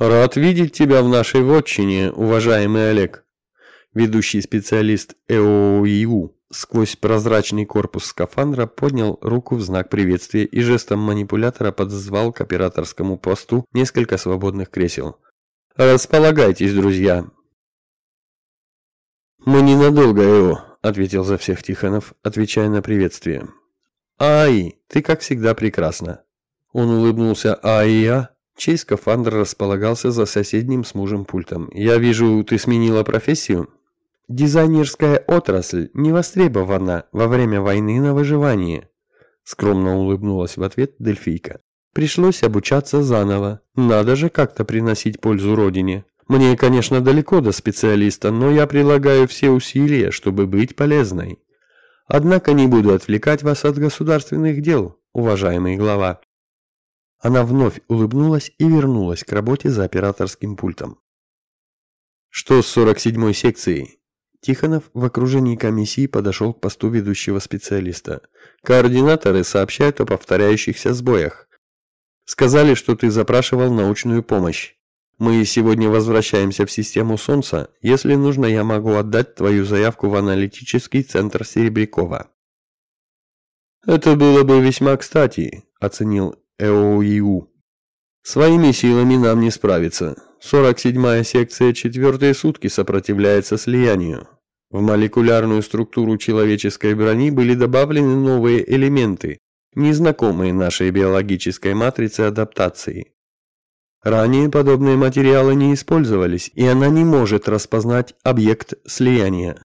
Рад видеть тебя в нашей вотчине, уважаемый Олег. Ведущий специалист ЭОИУ сквозь прозрачный корпус скафандра поднял руку в знак приветствия и жестом манипулятора подозвал к операторскому посту несколько свободных кресел. «Располагайтесь, друзья!» «Мы ненадолго, Эо», — ответил за всех Тихонов, отвечая на приветствие. «Ай, ты как всегда прекрасна». Он улыбнулся Аия, чей скафандр располагался за соседним с мужем пультом. «Я вижу, ты сменила профессию?» Дизайнерская отрасль не востребована во время войны на выживание. Скромно улыбнулась в ответ Дельфийка. Пришлось обучаться заново. Надо же как-то приносить пользу родине. Мне, конечно, далеко до специалиста, но я прилагаю все усилия, чтобы быть полезной. Однако не буду отвлекать вас от государственных дел, уважаемый глава. Она вновь улыбнулась и вернулась к работе за операторским пультом. Что с 47-й секцией? Тихонов в окружении комиссии подошел к посту ведущего специалиста. Координаторы сообщают о повторяющихся сбоях. Сказали, что ты запрашивал научную помощь. Мы сегодня возвращаемся в систему Солнца. Если нужно, я могу отдать твою заявку в аналитический центр Серебрякова. Это было бы весьма кстати, оценил ЭОИУ. Своими силами нам не справиться. 47-я секция четвертые сутки сопротивляется слиянию. В молекулярную структуру человеческой брони были добавлены новые элементы, незнакомые нашей биологической матрице адаптации. Ранее подобные материалы не использовались, и она не может распознать объект слияния.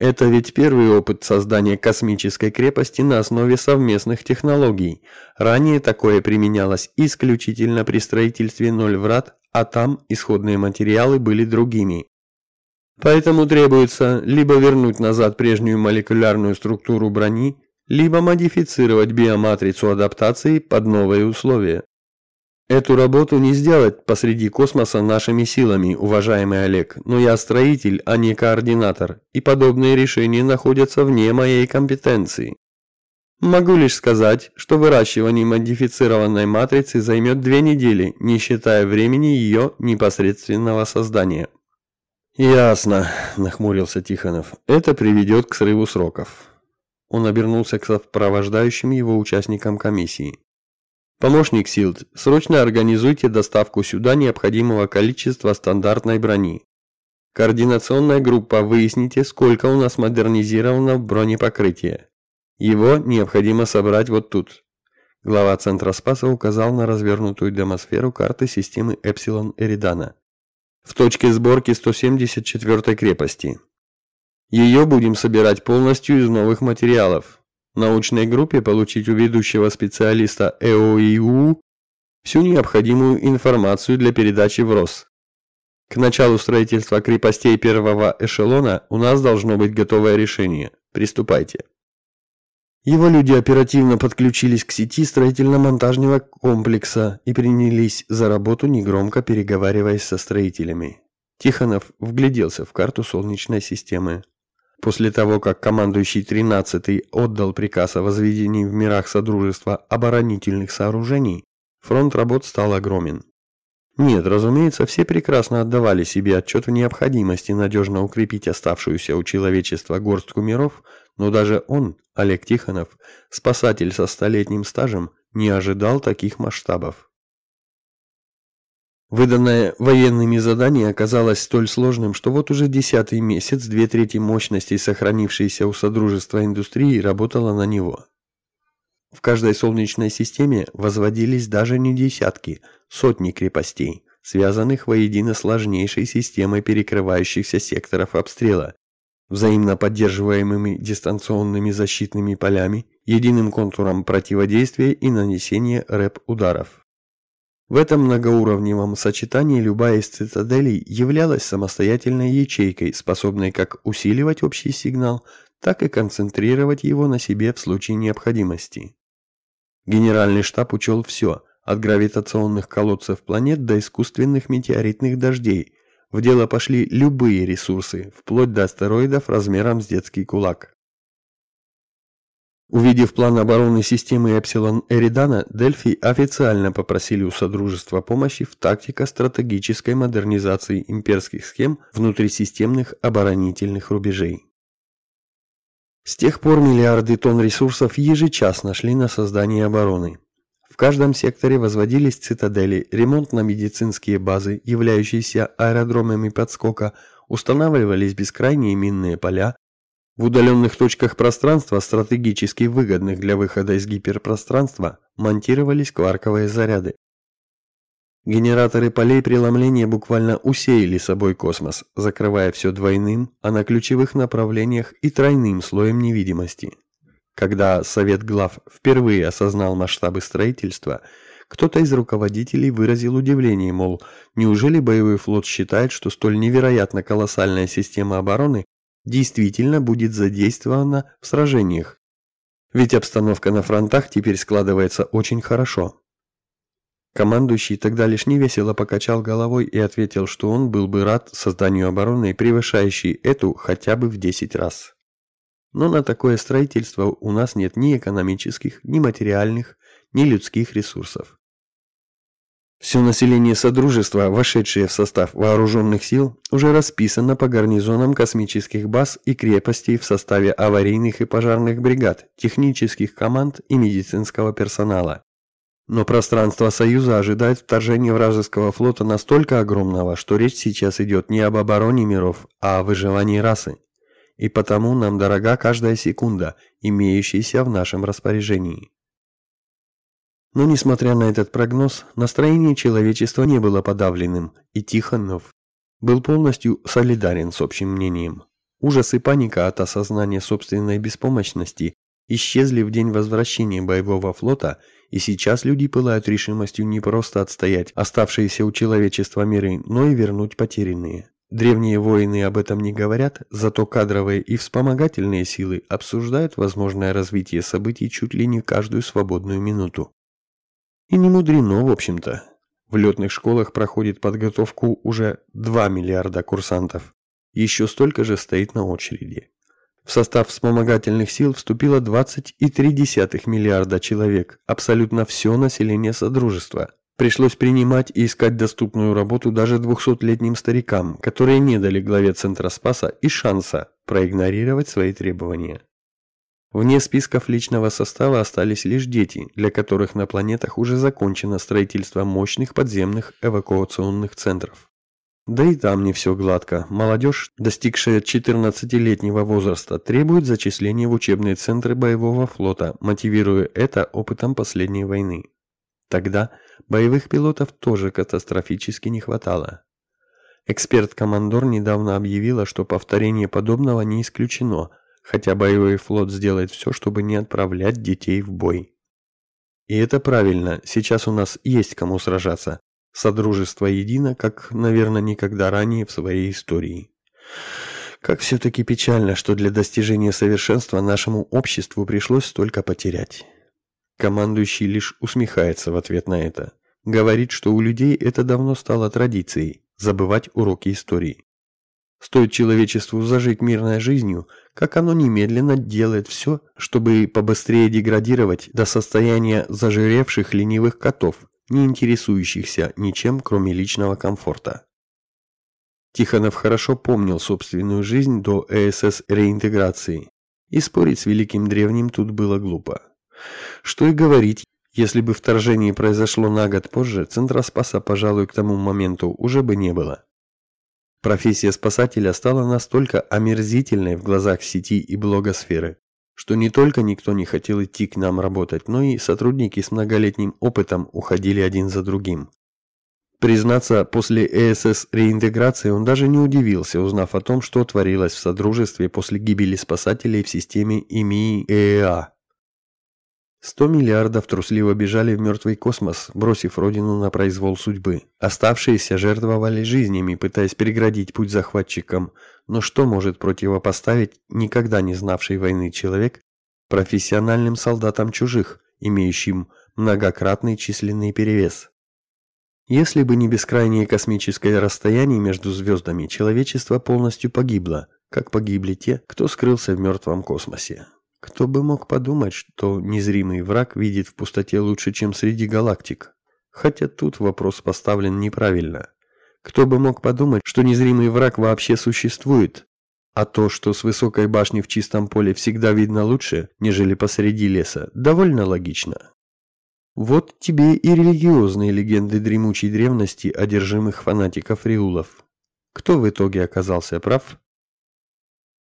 Это ведь первый опыт создания космической крепости на основе совместных технологий. Ранее такое применялось исключительно при строительстве ноль врат а там исходные материалы были другими. Поэтому требуется либо вернуть назад прежнюю молекулярную структуру брони, либо модифицировать биоматрицу адаптации под новые условия. Эту работу не сделать посреди космоса нашими силами, уважаемый Олег, но я строитель, а не координатор, и подобные решения находятся вне моей компетенции. Могу лишь сказать, что выращивание модифицированной матрицы займет две недели, не считая времени ее непосредственного создания. Ясно, нахмурился Тихонов. Это приведет к срыву сроков. Он обернулся к сопровождающим его участникам комиссии. Помощник Силд, срочно организуйте доставку сюда необходимого количества стандартной брони. Координационная группа, выясните, сколько у нас модернизировано бронепокрытие. Его необходимо собрать вот тут. Глава Центра Спаса указал на развернутую демосферу карты системы Эпсилон Эридана. В точке сборки 174 крепости. Ее будем собирать полностью из новых материалов. Научной группе получить у ведущего специалиста ЭОИУ всю необходимую информацию для передачи в РОС. К началу строительства крепостей первого эшелона у нас должно быть готовое решение. Приступайте. Его люди оперативно подключились к сети строительно-монтажного комплекса и принялись за работу, негромко переговариваясь со строителями. Тихонов вгляделся в карту Солнечной системы. После того, как командующий 13-й отдал приказ о возведении в мирах Содружества оборонительных сооружений, фронт работ стал огромен. Нет, разумеется, все прекрасно отдавали себе отчет в необходимости надежно укрепить оставшуюся у человечества горстку миров, но даже он, Олег Тихонов, спасатель со столетним стажем, не ожидал таких масштабов. Выданное военными задание оказалось столь сложным, что вот уже десятый месяц две трети мощностей, сохранившейся у Содружества индустрии, работала на него. В каждой солнечной системе возводились даже не десятки, сотни крепостей, связанных воедино сложнейшей системой перекрывающихся секторов обстрела, взаимно поддерживаемыми дистанционными защитными полями, единым контуром противодействия и нанесения рэп-ударов. В этом многоуровневом сочетании любая из цитаделей являлась самостоятельной ячейкой, способной как усиливать общий сигнал, так и концентрировать его на себе в случае необходимости. Генеральный штаб учел все, от гравитационных колодцев планет до искусственных метеоритных дождей, в дело пошли любые ресурсы, вплоть до астероидов размером с детский кулак. Увидев план обороны системы Эпсилон Эридана, Дельфи официально попросили у Содружества помощи в тактико-стратегической модернизации имперских схем внутрисистемных оборонительных рубежей. С тех пор миллиарды тонн ресурсов ежечасно шли на создание обороны. В каждом секторе возводились цитадели, ремонтно-медицинские базы, являющиеся аэродромами подскока, устанавливались бескрайние минные поля, в удаленных точках пространства, стратегически выгодных для выхода из гиперпространства, монтировались кварковые заряды. Генераторы полей преломления буквально усеяли собой космос, закрывая все двойным, а на ключевых направлениях и тройным слоем невидимости. Когда Совет глав впервые осознал масштабы строительства, кто-то из руководителей выразил удивление, мол, неужели боевой флот считает, что столь невероятно колоссальная система обороны действительно будет задействована в сражениях. Ведь обстановка на фронтах теперь складывается очень хорошо. Командующий тогда лишь невесело покачал головой и ответил, что он был бы рад созданию обороны, превышающей эту хотя бы в 10 раз. Но на такое строительство у нас нет ни экономических, ни материальных, ни людских ресурсов. Все население Содружества, вошедшее в состав вооруженных сил, уже расписано по гарнизонам космических баз и крепостей в составе аварийных и пожарных бригад, технических команд и медицинского персонала. Но пространство Союза ожидает вторжения вражеского флота настолько огромного, что речь сейчас идет не об обороне миров, а о выживании расы. И потому нам дорога каждая секунда, имеющаяся в нашем распоряжении. Но, несмотря на этот прогноз, настроение человечества не было подавленным, и Тихонов был полностью солидарен с общим мнением. Ужас и паника от осознания собственной беспомощности исчезли в день возвращения боевого флота, и сейчас люди пылают решимостью не просто отстоять оставшиеся у человечества миры, но и вернуть потерянные. Древние воины об этом не говорят, зато кадровые и вспомогательные силы обсуждают возможное развитие событий чуть ли не каждую свободную минуту. И не мудрено, в общем-то. В летных школах проходит подготовку уже 2 миллиарда курсантов. Еще столько же стоит на очереди. В состав вспомогательных сил вступило 20,3 миллиарда человек, абсолютно все население Содружества. Пришлось принимать и искать доступную работу даже 200-летним старикам, которые не дали главе Центра Спаса и шанса проигнорировать свои требования. Вне списков личного состава остались лишь дети, для которых на планетах уже закончено строительство мощных подземных эвакуационных центров. Да и там не все гладко. Молодежь, достигшая 14-летнего возраста, требует зачисления в учебные центры боевого флота, мотивируя это опытом последней войны. Тогда боевых пилотов тоже катастрофически не хватало. Эксперт-командор недавно объявила, что повторение подобного не исключено, хотя боевой флот сделает все, чтобы не отправлять детей в бой. И это правильно, сейчас у нас есть кому сражаться. Содружество едино, как, наверное, никогда ранее в своей истории. Как все-таки печально, что для достижения совершенства нашему обществу пришлось столько потерять. Командующий лишь усмехается в ответ на это. Говорит, что у людей это давно стало традицией – забывать уроки истории. Стоит человечеству зажить мирной жизнью, как оно немедленно делает все, чтобы побыстрее деградировать до состояния зажиревших ленивых котов, не интересующихся ничем, кроме личного комфорта. Тихонов хорошо помнил собственную жизнь до ЭСС реинтеграции, и спорить с великим древним тут было глупо. Что и говорить, если бы вторжение произошло на год позже, Центра Спаса, пожалуй, к тому моменту уже бы не было. Профессия спасателя стала настолько омерзительной в глазах сети и блогосферы, что не только никто не хотел идти к нам работать, но и сотрудники с многолетним опытом уходили один за другим. Признаться, после ЭСС реинтеграции он даже не удивился, узнав о том, что творилось в Содружестве после гибели спасателей в системе ИМИ ЭЭА. Сто миллиардов трусливо бежали в мертвый космос, бросив родину на произвол судьбы. Оставшиеся жертвовали жизнями, пытаясь преградить путь захватчикам. Но что может противопоставить никогда не знавший войны человек профессиональным солдатам чужих, имеющим многократный численный перевес? Если бы не бескрайнее космическое расстояние между звездами, человечество полностью погибло, как погибли те, кто скрылся в мертвом космосе. Кто бы мог подумать, что незримый враг видит в пустоте лучше, чем среди галактик? Хотя тут вопрос поставлен неправильно. Кто бы мог подумать, что незримый враг вообще существует? А то, что с высокой башни в чистом поле всегда видно лучше, нежели посреди леса, довольно логично. Вот тебе и религиозные легенды дремучей древности одержимых фанатиков Риулов. Кто в итоге оказался прав?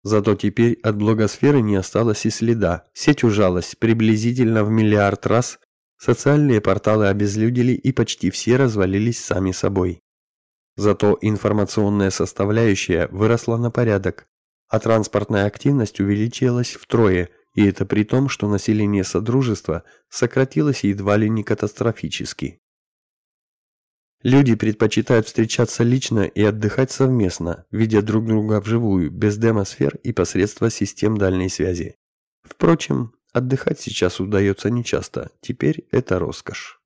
Зато теперь от блогосферы не осталось и следа. Сеть ужалась приблизительно в миллиард раз, социальные порталы обезлюдили и почти все развалились сами собой. Зато информационная составляющая выросла на порядок, а транспортная активность увеличилась втрое, и это при том, что население Содружества сократилось едва ли не катастрофически. Люди предпочитают встречаться лично и отдыхать совместно, видя друг друга вживую, без демосфер и посредства систем дальней связи. Впрочем, отдыхать сейчас удается нечасто, теперь это роскошь.